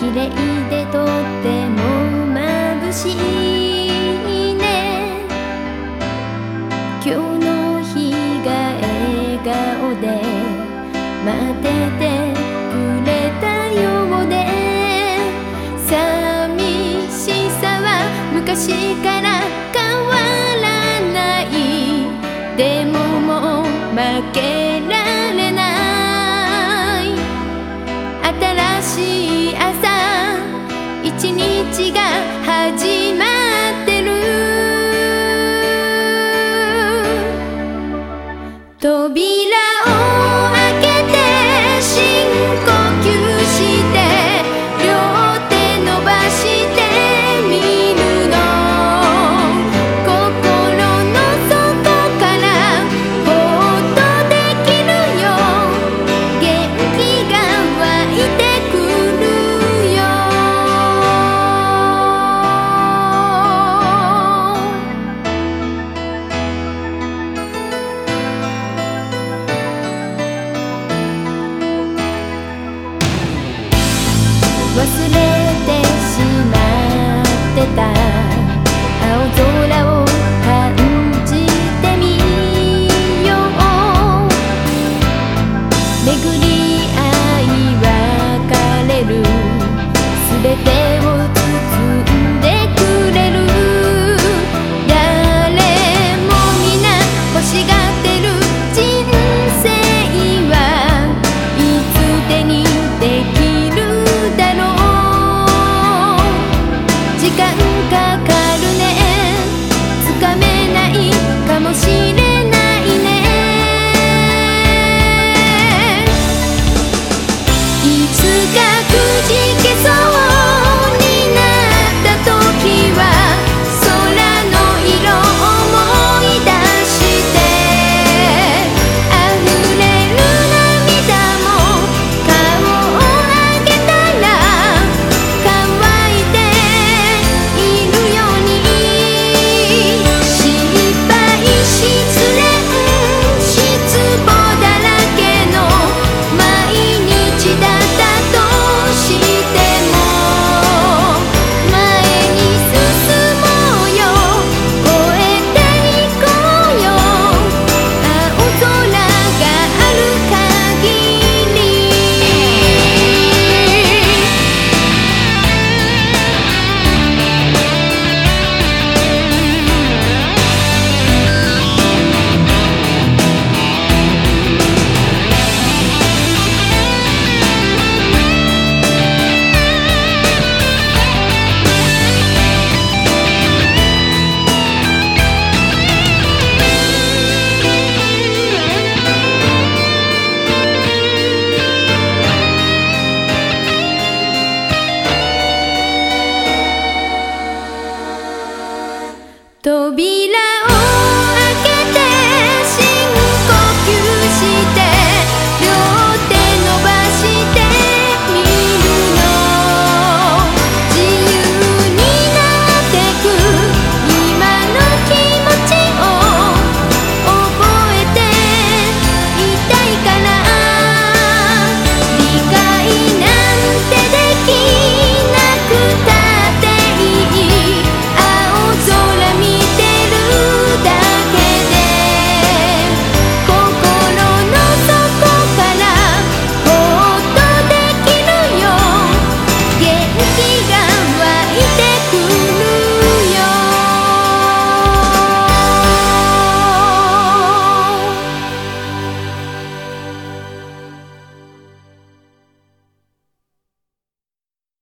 綺麗でとっても眩しいね。今日の日が笑顔で待っててくれたようで。寂しさは昔から変わらない。でももう負けらない তবি 忘れてしまってた」